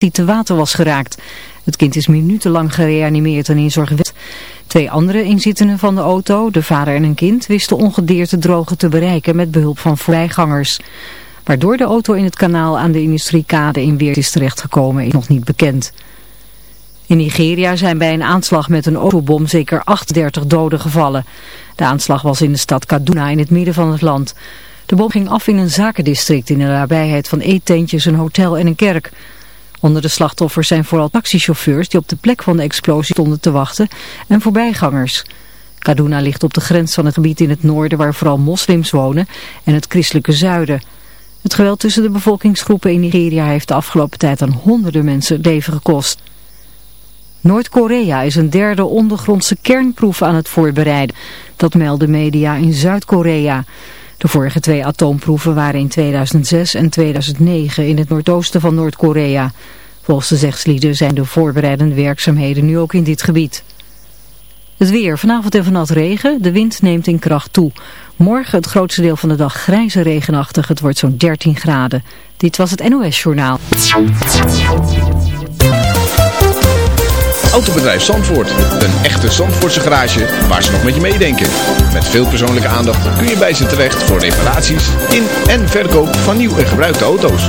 die te water was geraakt. Het kind is minutenlang gereanimeerd en in zorg. Twee andere inzittenden van de auto, de vader en een kind, wisten ongedeerd de droge te bereiken met behulp van voorbijgangers. Waardoor de auto in het kanaal aan de industriekade in Weert is terechtgekomen is nog niet bekend. In Nigeria zijn bij een aanslag met een autobom zeker 38 doden gevallen. De aanslag was in de stad Kaduna in het midden van het land. De bom ging af in een zakendistrict in de nabijheid van eettentjes, een hotel en een kerk. Onder de slachtoffers zijn vooral taxichauffeurs die op de plek van de explosie stonden te wachten en voorbijgangers. Kaduna ligt op de grens van het gebied in het noorden waar vooral moslims wonen en het christelijke zuiden. Het geweld tussen de bevolkingsgroepen in Nigeria heeft de afgelopen tijd aan honderden mensen het leven gekost. Noord-Korea is een derde ondergrondse kernproef aan het voorbereiden. Dat melden media in Zuid-Korea. De vorige twee atoomproeven waren in 2006 en 2009 in het noordoosten van Noord-Korea. Volgens de zijn de voorbereidende werkzaamheden nu ook in dit gebied. Het weer. Vanavond en vannacht regen. De wind neemt in kracht toe. Morgen het grootste deel van de dag grijze regenachtig. Het wordt zo'n 13 graden. Dit was het NOS Journaal. Autobedrijf Zandvoort. Een echte Zandvoortse garage waar ze nog met je meedenken. Met veel persoonlijke aandacht kun je bij ze terecht voor reparaties in en verkoop van nieuw en gebruikte auto's.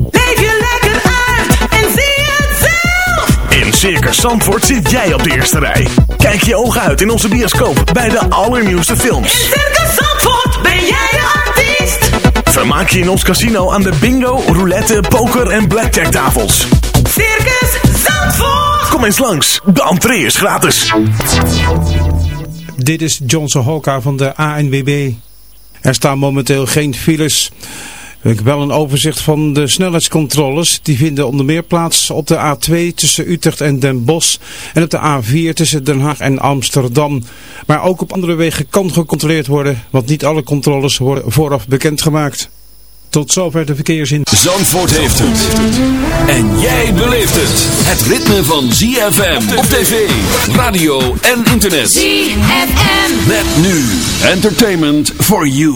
Circus Zandvoort zit jij op de eerste rij. Kijk je ogen uit in onze bioscoop bij de allernieuwste films. In Circus Zandvoort ben jij de artiest. Vermaak je in ons casino aan de bingo, roulette, poker en blackjack tafels. Circus Zandvoort. Kom eens langs, de entree is gratis. Dit is Johnson Hoka van de ANWB. Er staan momenteel geen files. Ik heb wel een overzicht van de snelheidscontroles. Die vinden onder meer plaats op de A2 tussen Utrecht en Den Bosch. En op de A4 tussen Den Haag en Amsterdam. Maar ook op andere wegen kan gecontroleerd worden. Want niet alle controles worden vooraf bekendgemaakt. Tot zover de verkeersin. Zandvoort heeft het. En jij beleeft het. Het ritme van ZFM op tv, radio en internet. ZFM. Met nu. Entertainment for you.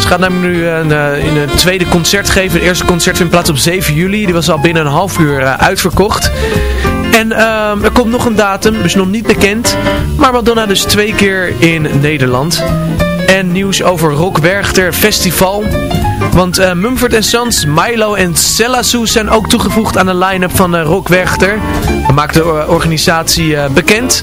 Ze gaat namelijk nu een, eh, een tweede concert geven. Het eerste concert vindt plaats op 7 juli. Die was al binnen een half uur eh, uitverkocht. En ehm, er komt nog een datum, dus nog niet bekend. Maar Madonna dus twee keer in Nederland. En nieuws over Rock Werchter Festival. Want eh, Mumford Sons, Milo en Selassou zijn ook toegevoegd aan de line-up van eh, Rock Werchter. Dat maakt de eh, organisatie eh, bekend.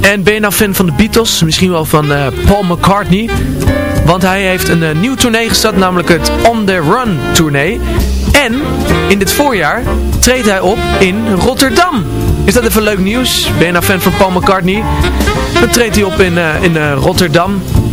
En ben je nou fan van de Beatles? Misschien wel van eh, Paul McCartney. Want hij heeft een eh, nieuw tournee gestart, namelijk het On The Run tournee. En in dit voorjaar treedt hij op in Rotterdam. Is dat even leuk nieuws? Ben je nou fan van Paul McCartney? Dan treedt hij op in, eh, in Rotterdam.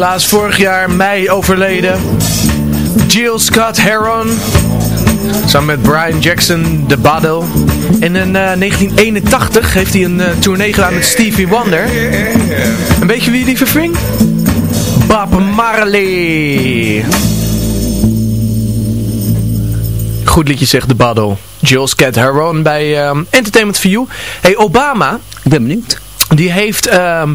Helaas vorig jaar mei overleden. Jill Scott Heron. Samen met Brian Jackson, de Baddle. En in eh, 1981 heeft hij een eh, tournee gedaan met Stevie Wonder. En weet je wie die verving? Bob Marley. Goed liedje zegt de Baddle. Jill Scott Heron bij ehm, Entertainment for You. Hey, Obama, Ik ben benieuwd. die heeft ehm,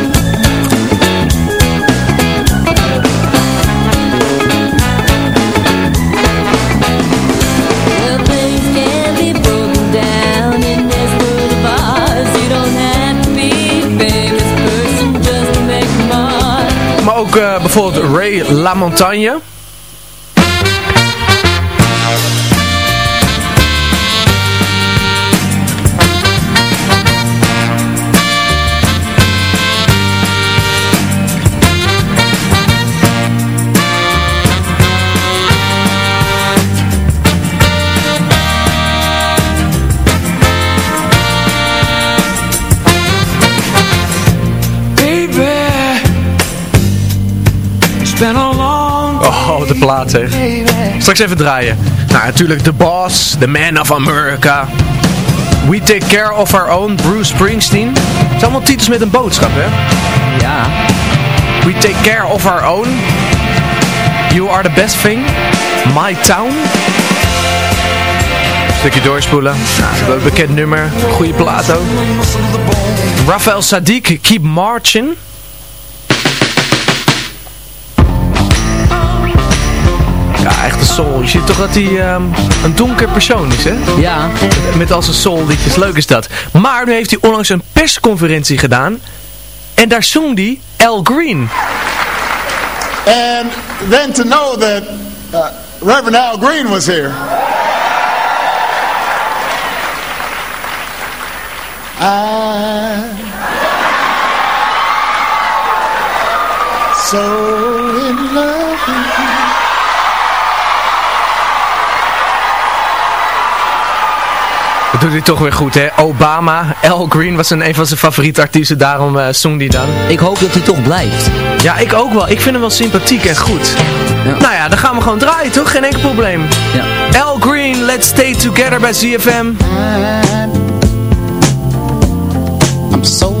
Bijvoorbeeld Ray LaMontagne. De plaat zeg. Straks even draaien. Nou, natuurlijk The Boss, The Man of America. We Take Care of Our Own, Bruce Springsteen. Het zijn allemaal titels met een boodschap, hè? Ja. We Take Care of Our Own. You Are The Best Thing. My Town. Stukje doorspoelen. Nou, bekend nummer. Goede plaat ook. Rafael Sadiq, Keep Marching. Een soul. Je ziet toch dat hij ehm, een donker persoon is, hè? Ja. Met al zijn soul liedjes. Leuk is dat. Maar nu heeft hij onlangs een persconferentie gedaan. En daar zong hij Al Green. And then to know that uh, Reverend Al Green was here. I so in love doet hij toch weer goed, hè? Obama, Al Green was een, een van zijn favoriete artiesten. Daarom eh zong hij dan. Ik hoop dat hij toch blijft. Ja, ik ook wel. Ik vind hem wel sympathiek en goed. Ja. Nou ja, dan gaan we gewoon draaien, toch? Geen enkel probleem. Ja. Al Green, Let's Stay Together bij ZFM. I'm so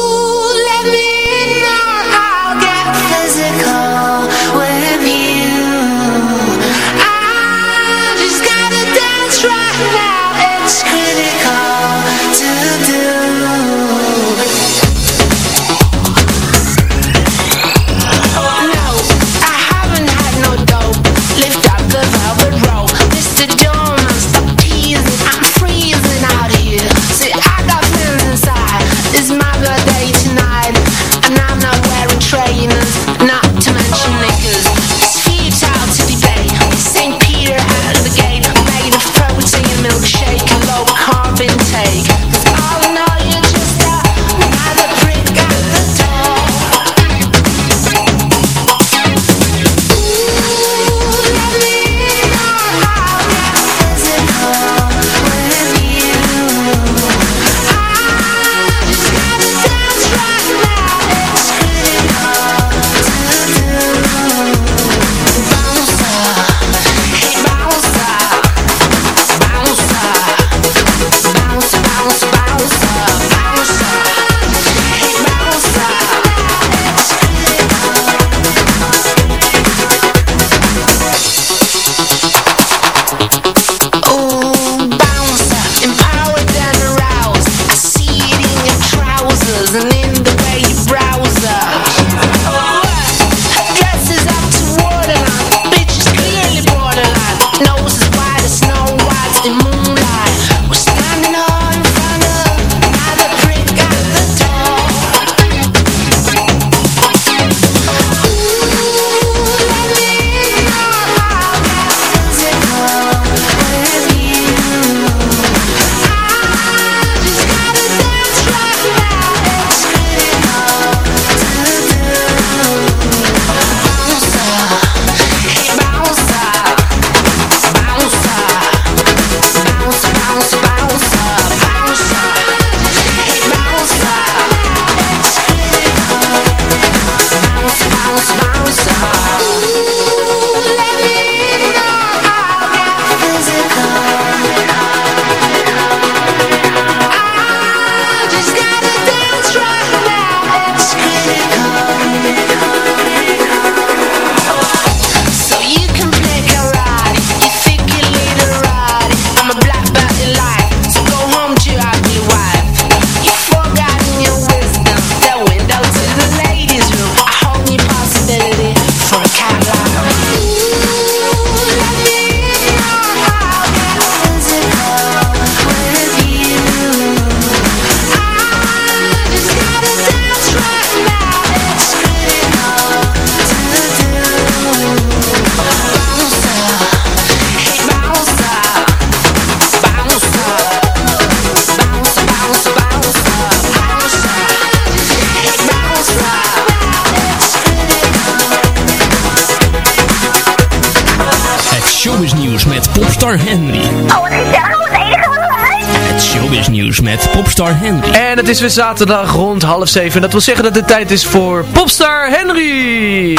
Is weer zaterdag rond half zeven. Dat wil zeggen dat het tijd is voor Popstar Henry.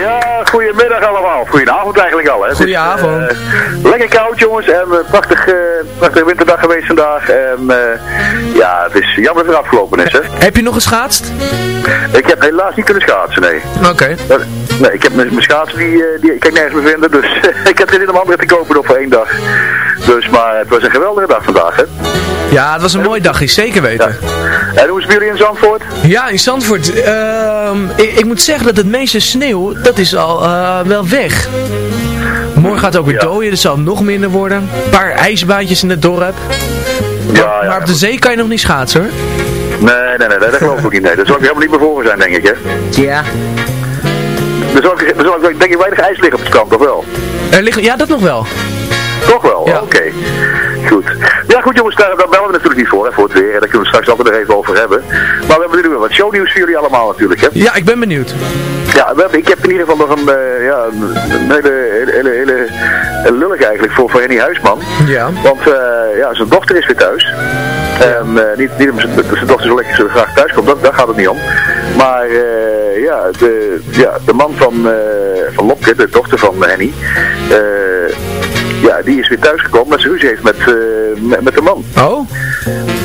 Ja, goedemiddag allemaal. Goedenavond eigenlijk al. Hè. Het is, Goedenavond. eh, lekker koud jongens en een prachtig, eh, prachtige winterdag geweest vandaag. En eh, ja, het is jammer dat het afgelopen is. Hè. Heb je nog geschaatst? Ik heb helaas niet kunnen schaatsen, nee. Oké. Eh, Nee, ik heb mijn schaatsen, die, eh, die ik kan nergens meer vinden. Dus ik heb er in om andere te kopen nog voor één dag. Dus, maar het was een geweldige dag vandaag, hè. Ja, het was een mooie dag, zeker weten. En hoe is het bij jullie in Zandvoort? Ja, in Zandvoort. ehm, ik, ik moet zeggen dat het meeste sneeuw, dat is al eh, wel weg. Morgen gaat het ook weer dooien, dus zal nog minder worden. Een paar ijsbaantjes in het dorp. Ja, ja. Maar op de zee kan je nog niet schaatsen hoor. Nee, nee, nee, dat geloof ik ook niet. Nee, daar zal ik helemaal niet meer voor zijn, denk ik, hè. Ja. Er zal, ik- er zal ik denk ik weinig ijs liggen op het strand, of wel? Er liggen, ja, dat nog wel. Toch wel? Oké. Goed. Ja goed jongens, daar, daar bellen we natuurlijk niet voor, hè, voor het weer. Daar kunnen we straks altijd nog even over hebben. Maar we hebben nu weer wat shownieuws voor jullie allemaal natuurlijk, hè. Ja, ik ben benieuwd. Ja, we hebben, ik heb in ieder geval nog een, eh, ja, een, hele, hele, hele, hele lullig eigenlijk voor, voor Henny Huisman. Ja. Want eh, ja, zijn dochter is weer thuis. En eh, niet, niet omdat zijn- dochter zo lekker zo graag thuis komt, dat, daar gaat het niet om. Maar ja, de, ja, de man van, van Lopke, de dochter van Henny, ja, die is weer thuisgekomen dat ze ruzie heeft met, eh, met, met de man. Oh?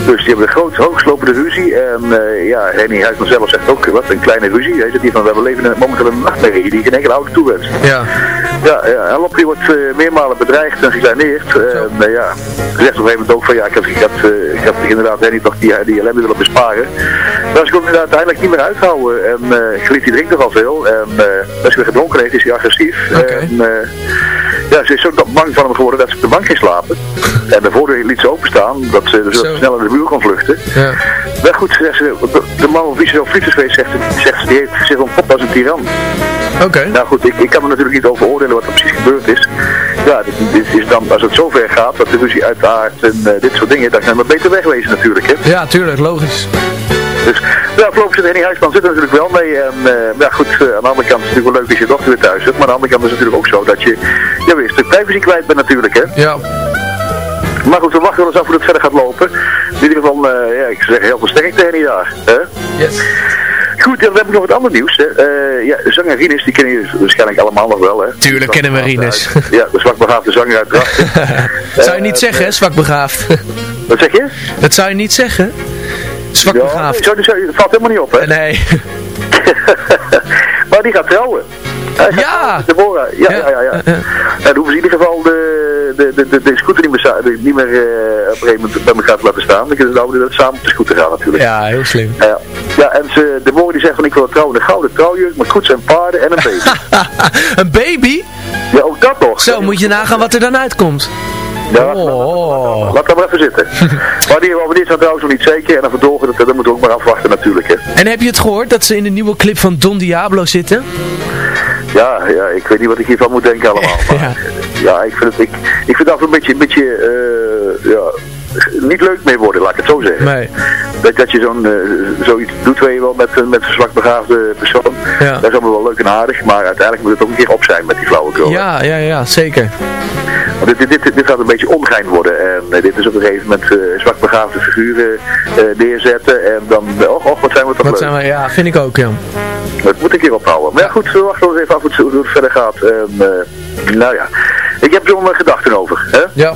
Dus die hebben een groot, hoogslopende ruzie. En eh, ja, Henny Huisman zelf zegt ook, wat een kleine ruzie. Hij zegt hier van, we leven momenteel een nachtmerrie die geen enkele auto toewenst. Ja. Ja, ja en Lopke wordt eh, meermalen bedreigd en gekleineerd. En eh, ja, zegt op een gegeven moment ook van, ja, ik had, ik had, eh, ik had inderdaad Henny toch die, die ellende willen besparen. Maar ze kon hem uiteindelijk niet meer uithouden. En uh, die drinkt nogal veel. En eh, als hij weer gedronken heeft, is hij agressief. En eh, ja, ze is zo bang van hem geworden dat ze op de bank ging slapen. En de voordeur liet ze openstaan, dat ze dus Zo. snel in de muur kon vluchten. Ja. Maar goed, zegt ze, de, man op wie ze zo verliefd is geweest, zegt, ze- zegt ze, die heeft zich ontpopt als een tiran. Oké. Nou goed, ik, ik kan me natuurlijk niet over oordelen wat er precies gebeurd is. Ja, dit, dit is dan, als het zover gaat, dat de ruzie uitaardt en eh, dit soort dingen, dan kan het maar beter wegwezen natuurlijk, hè. Ja, tuurlijk, logisch. Dus ja, voorlopig zit Henny Huisman zit er natuurlijk wel mee. En eh, ja goed, eh, aan de andere kant is het natuurlijk wel leuk als je dochter weer thuis zit. Maar aan de andere kant is het natuurlijk ook zo dat je ja, weer een stuk privacy kwijt bent natuurlijk, hè. Ja. Maar goed, we wachten wel eens af hoe het verder gaat lopen. In ieder geval, eh, ja, ik zou zeggen heel veel sterkte Henny daar. Hè? Yes. Goed, dan heb ik nog wat ander nieuws. Hè. Ja, zanger Rinus, die kennen jullie waarschijnlijk allemaal nog wel, hè. Tuurlijk kennen we Rinus. Ja, de zwakbegaafde zanger uit Drachten. Dat zou je niet zeggen, hè, zwak begaafd. Wat zeg je? Dat zou je niet zeggen. Zwak Ja, begaafd. nee, zo, zo, dat valt helemaal niet op, hè. Nee. maar die gaat trouwen. Hij gaat met Deborah. Ja, ja, ja. ja. En dan hoeven ze in ieder geval de, de, de, de, scooter niet meer, niet meer eh, op een gegeven moment bij elkaar te laten staan. Dan kunnen ze nou dat samen op de scooter gaan natuurlijk. Ja, heel slim. Ja, ja en ze, Deborah die zegt van ik wil trouwen een gouden trouwjurk met koets en paarden en een baby. Een baby? ja, ook dat nog. Zo, moet je nagaan wat er dan uitkomt. Ja, laat dat maar even zitten. Wanneer, wanneer is dat trouwens nog niet zeker en dan verdorgen, dat, dat moeten we ook maar afwachten natuurlijk. Hè. En heb je het gehoord dat ze in de nieuwe clip van Don Diablo zitten? Ja, ja, ik weet niet wat ik hiervan moet denken allemaal. Maar, ja. ik vind het, ik, ik vind het af een beetje, een beetje eh, ja, niet leuk mee worden, laat ik het zo zeggen. Nee. Dat, dat je zo'n, eh, zoiets doet, weet je wel, met, een- met een zwakbegaafde persoon. Ja. Dat is allemaal wel leuk en aardig, maar uiteindelijk moet het ook een keer op zijn met die flauwekul. Ja, ja, ja, zeker. Want dit, dit, dit, dit gaat een beetje ongein worden. En eh, dit is op een gegeven moment eh, zwakbegaafde figuren eh, neerzetten. En dan, och, och, wat zijn we toch Wat leuk. zijn we, ja, vind ik ook, ja. Dat moet ik hier ophouden. Maar ja, goed, we wachten nog even af hoe het, hoe het verder gaat. En, eh, nou ja, ik heb er wel mijn gedachten over. Hè? Ja.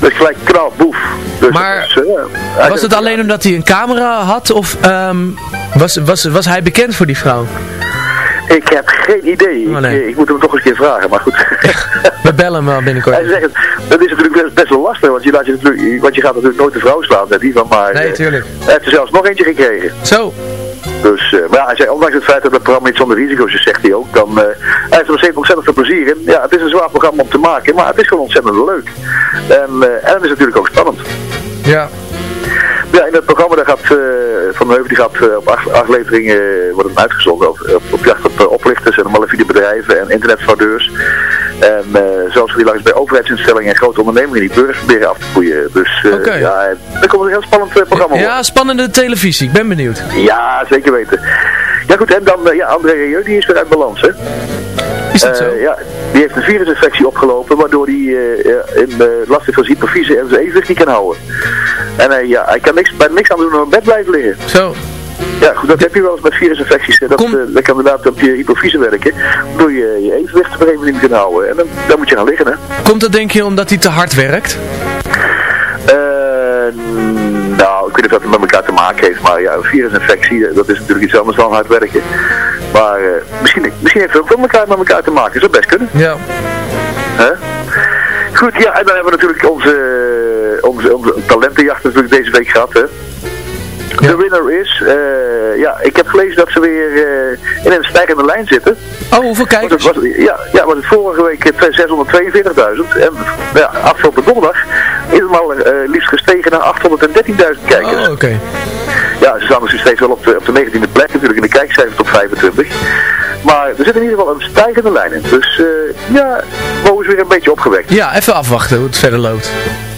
Dus gelijk knal, boef. Dus Maar dat is, eh, Was het alleen omdat hij een camera had of ehm, was, was, was hij bekend voor die vrouw? Ik heb geen idee. Oh, nee. ik, ik moet hem toch eens een keer vragen, maar goed. We bellen hem wel binnenkort. Hij zegt, dat is natuurlijk best, best wel lastig, want je, laat je, natuurlijk, want je gaat natuurlijk nooit de vrouw slaan met die van, maar Nee, eh, tuurlijk. hij heeft er zelfs nog eentje gekregen. Zo. Dus, eh, maar ja, hij zei, ondanks het feit dat het programma niet zonder risico's is, zegt hij ook, dan, eh, hij heeft er nog steeds ontzettend veel plezier in. Ja, het is een zwaar programma om te maken, maar het is gewoon ontzettend leuk. En, eh, en het is natuurlijk ook spannend. Ja. Ja, in het programma daar gaat Van Heuvel die gaat op acht afleveringen wordt het uitgezonden op, op, op jacht op oplichters en malafide bedrijven en internetfraudeurs. En eh, zoals we die langs bij overheidsinstellingen en grote ondernemingen die burgers proberen af te koeien. Dus eh, ja, er komt een heel spannend eh, programma op. Ja, spannende televisie. Ik ben benieuwd. Ja, zeker weten. Ja goed, en dan, eh, ja, André Rieu, die is weer uit balans, hè? Is dat Eh, zo? Ja, die heeft een virusinfectie opgelopen, waardoor hij eh, in, eh, last heeft van hypofyse en zijn evenwicht niet kan houden. En hij, ja, hij kan niks, bij niks aan doen dan op bed blijven liggen. Zo. Ja, goed, dat heb je wel eens met virusinfecties. Dat, eh, dat kan inderdaad op je hypofyse werken, waardoor je je evenwicht op een gegeven moment kan houden. En dan, dan moet je gaan liggen, hè. Komt dat denk je omdat hij te hard werkt? Eh, nou, ik weet niet of dat met elkaar te maken heeft, maar ja, een virusinfectie, eh, dat is natuurlijk iets anders dan hard werken. Maar misschien, misschien heeft het ook wel elkaar met elkaar te maken, zou best kunnen. Ja. Hè? Goed, ja, en dan hebben we natuurlijk onze, onze, onze talentenjacht natuurlijk deze week gehad, hè. De winner is, eh, ja, ik heb gelezen dat ze weer eh, in een stijgende lijn zitten. Oh, hoeveel kijkers? Was ja, ja, was het vorige week eh, 642.000 en ja, afgelopen donderdag is het maar eh, liefst gestegen naar 813.000 kijkers. Oh, oké. Ja, ze staan dus steeds wel op de, op de 19e plek natuurlijk in de kijkcijfers top 25. Maar er zit in ieder geval een stijgende lijn in. Dus eh, ja, Mo is weer een beetje opgewekt. Ja, even afwachten hoe het verder loopt.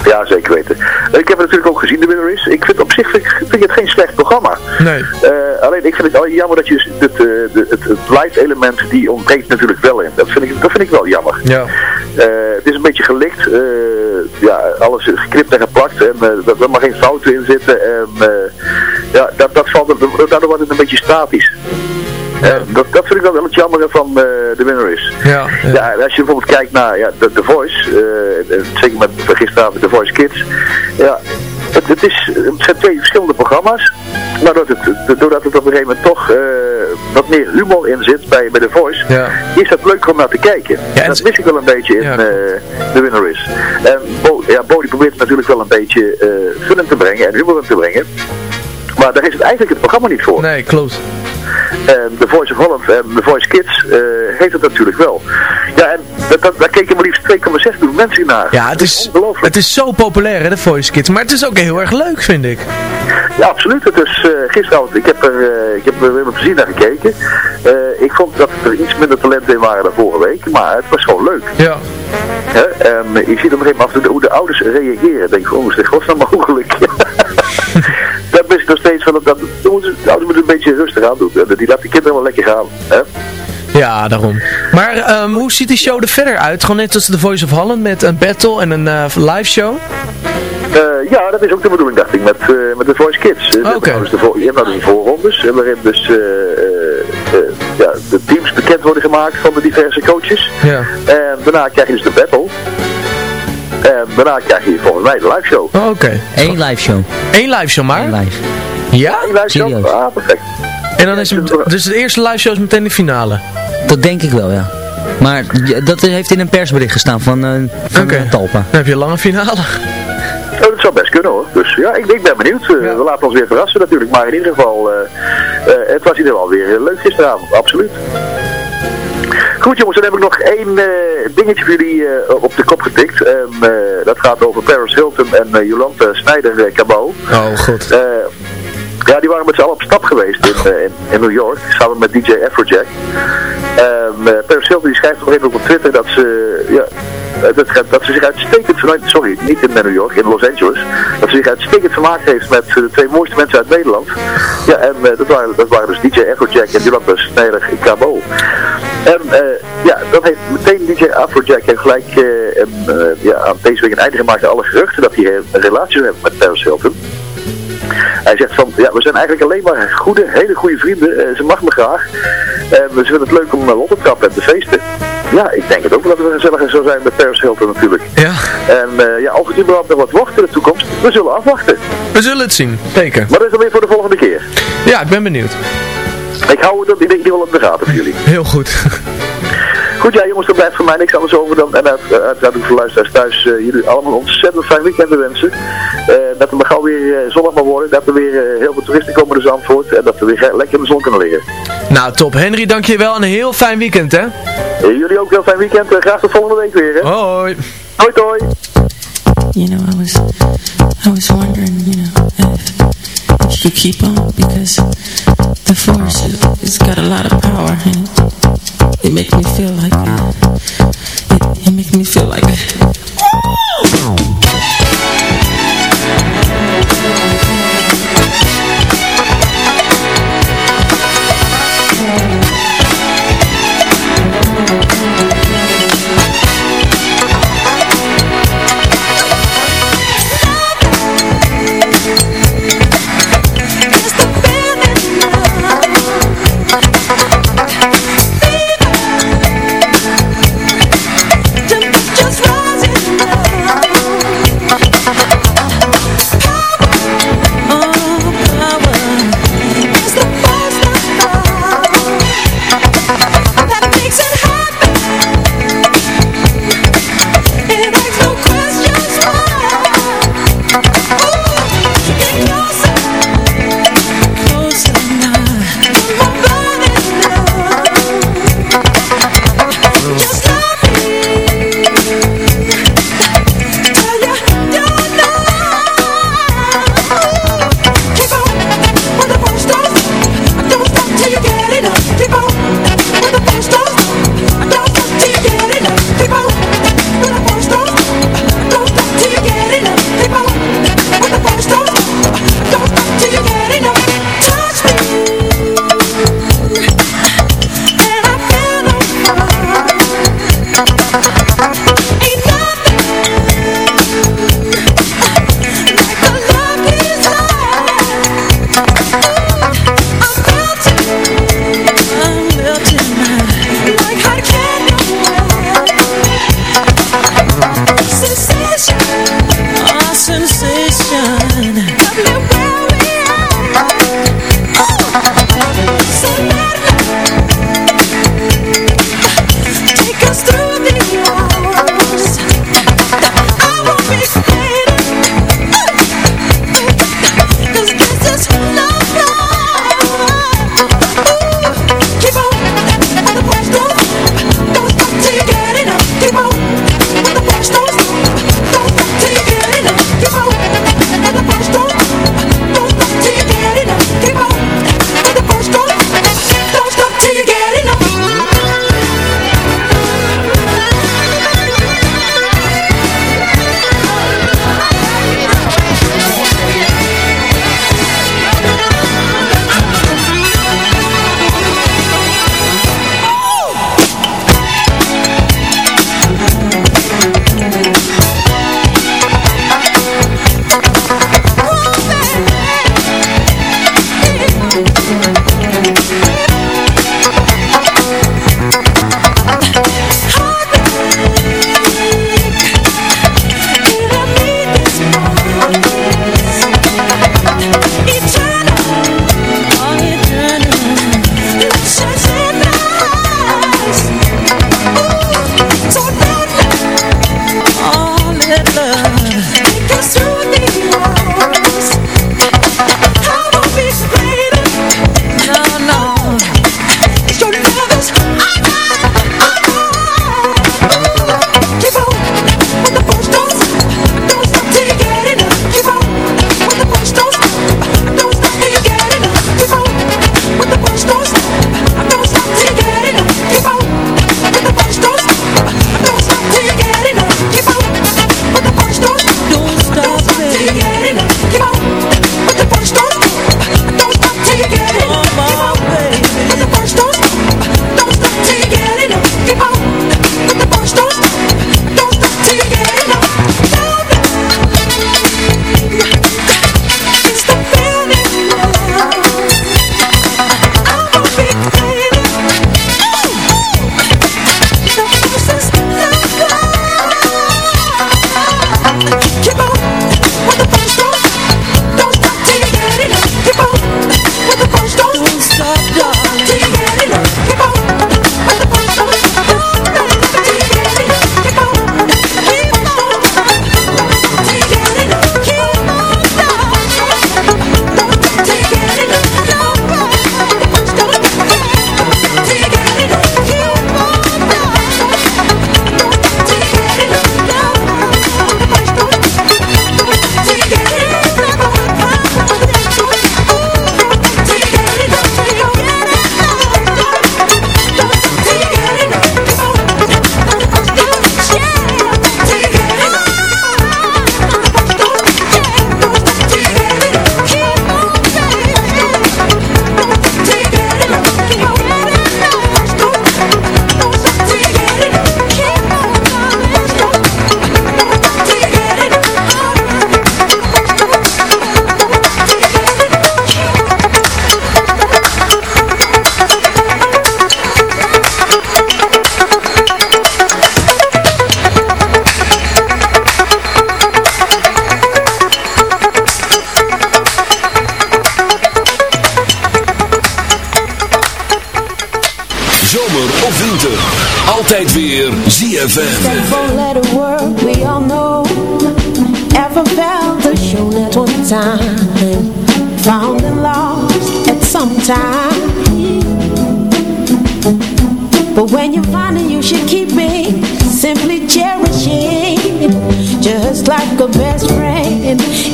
Ja, zeker weten. Ik heb het natuurlijk ook gezien, de winner is. Ik vind op zich vind, ik- vind ik het geen slecht programma. Nee. Eh, alleen ik vind het jammer dat je het, eh, de, het, het live element die ontbreekt natuurlijk wel in. Dat vind ik, dat vind ik wel jammer. Ja. Eh, het is een beetje gelikt. eh, ja, alles geknipt en geplakt. En eh, er mag geen fouten in zitten. En eh, ja, dat, dat valt, daardoor wordt het een beetje statisch. En dat, dat vind ik wel wel het jammer van eh, de winner is. Ja. Ja, als je bijvoorbeeld kijkt naar ja, The, The Voice, eh, en zeker met gisteravond The Voice Kids, ja, het, het, is, het zijn twee verschillende programma's, maar doordat het, doordat het op een gegeven moment toch eh, wat meer humor in zit bij, bij The Voice, Ja. is dat leuk om naar te kijken. Ja, en dat mis ik wel een beetje in Ja, eh The Winner is. En Bo, ja, Bo die probeert natuurlijk wel een beetje eh fun te brengen en humor in te brengen. Maar daar is het eigenlijk het programma niet voor. Nee, klopt. En The Voice of Holland en The Voice Kids eh, heeft het natuurlijk wel. Ja, en dat, dat, daar keken maar liefst 2,6 miljoen mensen naar. Ja, het is, het is zo populair, hè, de Voice Kids. Maar het is ook heel erg leuk, vind ik. Ja, absoluut. Het is eh, gisteravond, ik heb er, eh, ik heb er weer met plezier naar gekeken. Ik vond dat er iets minder talenten in waren dan vorige week, maar het was gewoon leuk. Ja. En eh, je ziet op een gegeven moment hoe de ouders reageren. Denk van, hoe is dit godsnaam mogelijk? Dat is nog steeds van, dat, dat, dan moeten- ouders moeten een beetje rustig aan doen. Die laat die kinderen wel lekker gaan. Hè? Ja, daarom. Maar ehm, hoe ziet die show er verder uit? Gewoon net als The Voice of Holland met een battle en een eh, live show? Eh, ja, dat is ook de bedoeling, dacht ik, met, eh, met de Voice Kids. Eh, Oké. hebt nou dus je hebt nou dus de voorrondes, waarin dus ja, de teams bekend worden gemaakt van de diverse coaches. Ja. En daarna krijg je dus de battle. Daarna krijg je volgens mij de live show. Oh, Oké. Eén live show. Eén live show maar? Eén live. Ja? Eén live show? Serieus? Ah, perfect. En dan is het, dus de eerste live show is meteen de finale? Dat denk ik wel, ja. Maar ja, dat heeft in een persbericht gestaan van, eh van eh, Talpa. Dan heb je een lange finale. Oh, dat zou best kunnen hoor. Dus ja, ik, ik ben benieuwd. Eh, We laten ons weer verrassen natuurlijk. Maar in ieder geval, eh, eh, het was in ieder geval weer leuk gisteravond. Absoluut. Goed jongens, dan heb ik nog één eh, dingetje voor jullie eh, op de kop getikt. En, eh, dat gaat over Paris Hilton en Jolante Snijder Cabot. Oh, goed. Eh, ja, die waren met z'n allen op stap geweest in, eh, in, in New York, samen met DJ Afrojack. En eh Paris Hilton die schrijft nog even op Twitter dat ze, ja, eh, dat, dat ze zich uitstekend vermaakt, sorry, niet in New York, in Los Angeles, dat ze zich uitstekend vermaakt heeft met eh, de twee mooiste mensen uit Nederland. Ja, en eh, dat, waren, dat waren dus DJ Afrojack en Jolanda Snijder Cabo. En eh, ja, dat heeft meteen DJ Afrojack heeft gelijk eh, eh, ja, aan deze week een einde gemaakt aan alle geruchten dat hij eh, een relatie heeft met Paris Hilton. Hij zegt van, ja, we zijn eigenlijk alleen maar goede, hele goede vrienden. Eh, ze mag me graag. En we vinden het leuk om uh, op te trappen en te feesten. Ja, ik denk het ook wel dat we gezelliger zou zijn met Paris Hilton natuurlijk. Ja. En eh, ja, of het überhaupt nog wat wordt in de toekomst, we zullen afwachten. We zullen het zien, zeker. Maar dat is dan weer voor de volgende keer. Ja, ik ben benieuwd. Ik hou het in ieder geval in de gaten voor jullie. Heel goed. Goed, ja jongens, er blijft voor mij niks anders over dan, en uit- uiteraard ook voor luisteraars thuis, eh, jullie allemaal een ontzettend fijn weekend te wensen. Eh, dat er maar gauw weer eh, zonnig mag worden, dat er weer eh, heel veel toeristen komen naar Zandvoort en dat we weer lekker in de zon kunnen liggen. Nou, top. Henry, dankjewel en een heel fijn weekend, hè? Eh, jullie ook heel fijn weekend, Eh, graag tot volgende week weer. Hè? Hoi. Hoi, hoi. You know, I was, I was wondering, you know, if you keep on because the force it, it's got a lot of power and it, it makes me feel like it, it makes me feel like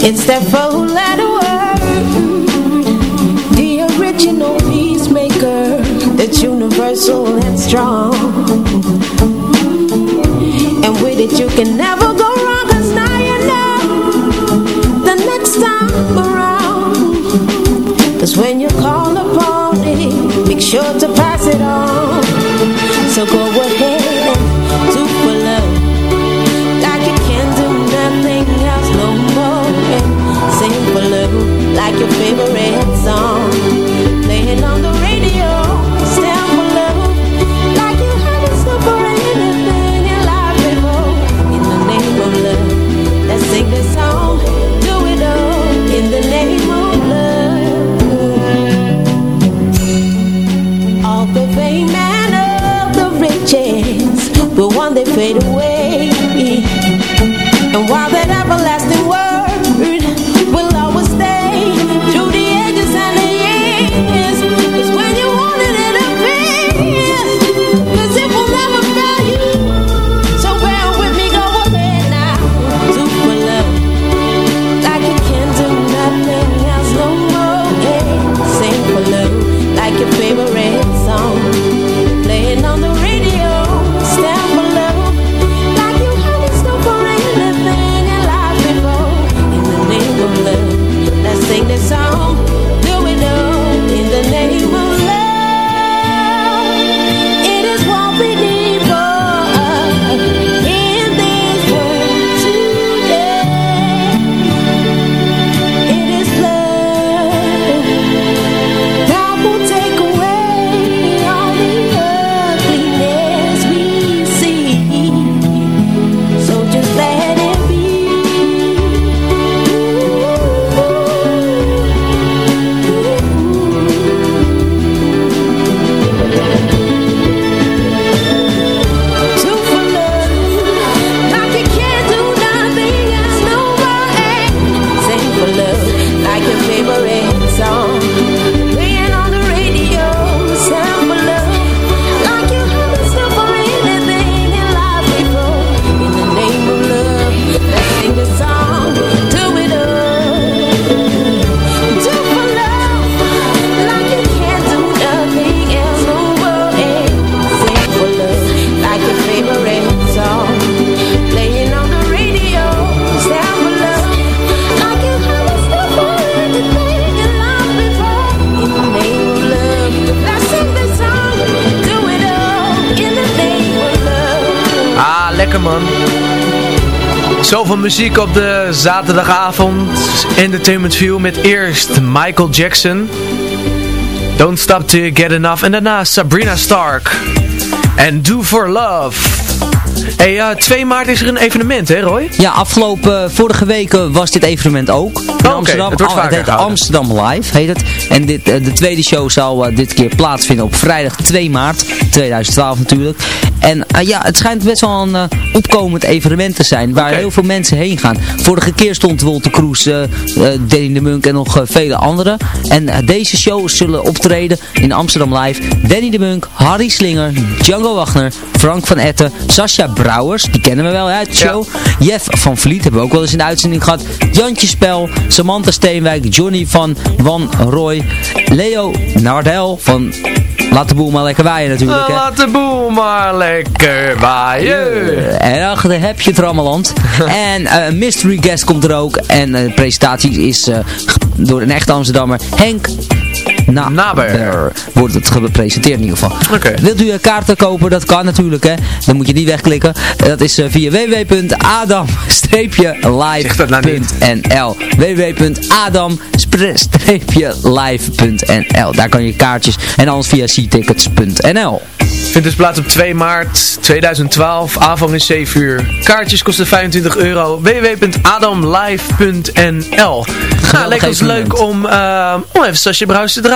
It's that riches But one day fade away. And while man. Zoveel muziek op de zaterdagavond. Entertainment View met eerst Michael Jackson. Don't Stop To Get Enough. En daarna Sabrina Stark. En Do For Love. Hey, eh, 2 maart is er een evenement hè Roy? Ja, afgelopen eh, vorige weken was dit evenement ook. In Amsterdam. het wordt heet gehouden. Amsterdam Live heet het. En dit, eh, de tweede show zal eh, dit keer plaatsvinden op vrijdag 2 maart 2012 natuurlijk. En eh, ja, het schijnt best wel een eh, opkomend evenement te zijn waar heel veel mensen heen gaan. Vorige keer stond Wolter Kroes, eh, Danny de Munk en nog vele anderen. En deze shows zullen optreden in Amsterdam Live. Danny de Munk, Harry Slinger, Django Wagner, Frank van Etten, Sascha Brouwers, die kennen we wel hè, uit de show. Jeff van Vliet hebben we ook wel eens in de uitzending gehad. Jantje Spel, Samantha Steenwijk, Johnny van Van Roy, Leo Nardel van Laat de boel maar lekker waaien natuurlijk. Hè. Laat de boel maar lekker waaien. En achter heb je het Rammeland. en eh, een mystery guest komt er ook. En eh, de presentatie is eh, door een echte Amsterdammer, Henk na Naber. Wordt het gepresenteerd in ieder geval. Wilt u eh, kaarten kopen? Dat kan natuurlijk. Hè. Dan moet je die wegklikken. Dat is eh, via www.adam-live.nl nou www.adam-live.nl Daar kan je kaartjes en anders via ctickets.nl Vindt dus plaats op 2 maart 2012. avond is 7 uur. Kaartjes kosten 25 euro. www.adamlive.nl Ga nou, lekker, is leuk om, eh, om even Sasje Brouws te draaien.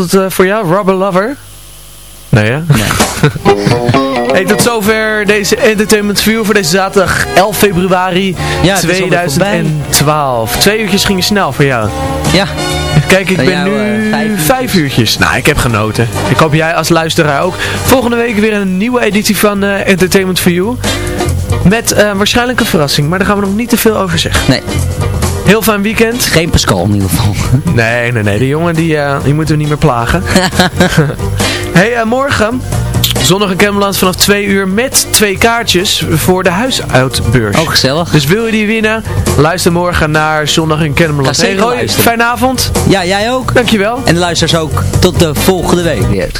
Het eh, voor jou, Rubber Lover? Nee, hè? hey, tot zover deze Entertainment View voor deze zaterdag 11 februari Ja, het is alweer 2012. Twee uurtjes gingen snel voor jou. Ja. Kijk, ik En ben jou, nu vijf vijf, uurtjes. Nou, ik heb genoten. Ik hoop jij als luisteraar ook. Volgende week weer een nieuwe editie van eh, Entertainment for You. Met eh, waarschijnlijk een verrassing, maar daar gaan we nog niet te veel over zeggen. Nee. Heel fijn weekend. Geen Pascal in ieder geval. Nee, nee, nee. De jongen die, eh, die moeten we niet meer plagen. hey, eh, morgen... Zondag in Camelot vanaf 2 uur met twee kaartjes voor de huisuitbeurs. Ook gezellig. Dus wil je die winnen? Luister morgen naar Zondag in Camelot. Hey Roy, fijne avond. Ja, jij ook. Dankjewel. En de luisteraars ook. Tot de volgende week weer.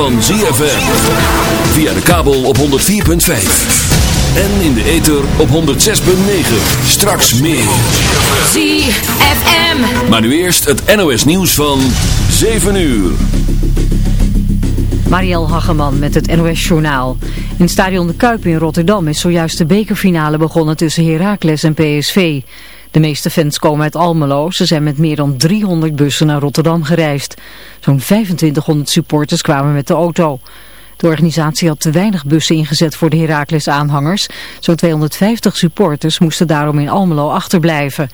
Van ZFM. Via de kabel op 104.5. En in de ether op 106.9. Straks meer. ZFM. Maar nu eerst het NOS nieuws van 7 uur. Marielle Hageman met het NOS Journaal. In stadion De Kuip in Rotterdam is zojuist de bekerfinale begonnen tussen Heracles en PSV. De meeste fans komen uit Almelo. Ze zijn met meer dan 300 bussen naar Rotterdam gereisd. Zo'n 2500 supporters kwamen met de auto. De organisatie had te weinig bussen ingezet voor de Heracles-aanhangers. Zo'n 250 supporters moesten daarom in Almelo achterblijven.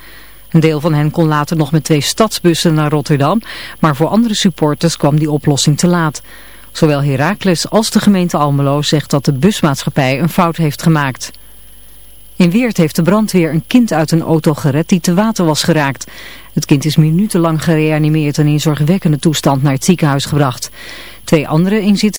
Een deel van hen kon later nog met twee stadsbussen naar Rotterdam, maar voor andere supporters kwam die oplossing te laat. Zowel Heracles als de gemeente Almelo zegt dat de busmaatschappij een fout heeft gemaakt. In Weert heeft de brandweer een kind uit een auto gered die te water was geraakt. Het kind is minutenlang gereanimeerd en in zorgwekkende toestand naar het ziekenhuis gebracht. Twee andere inzittenden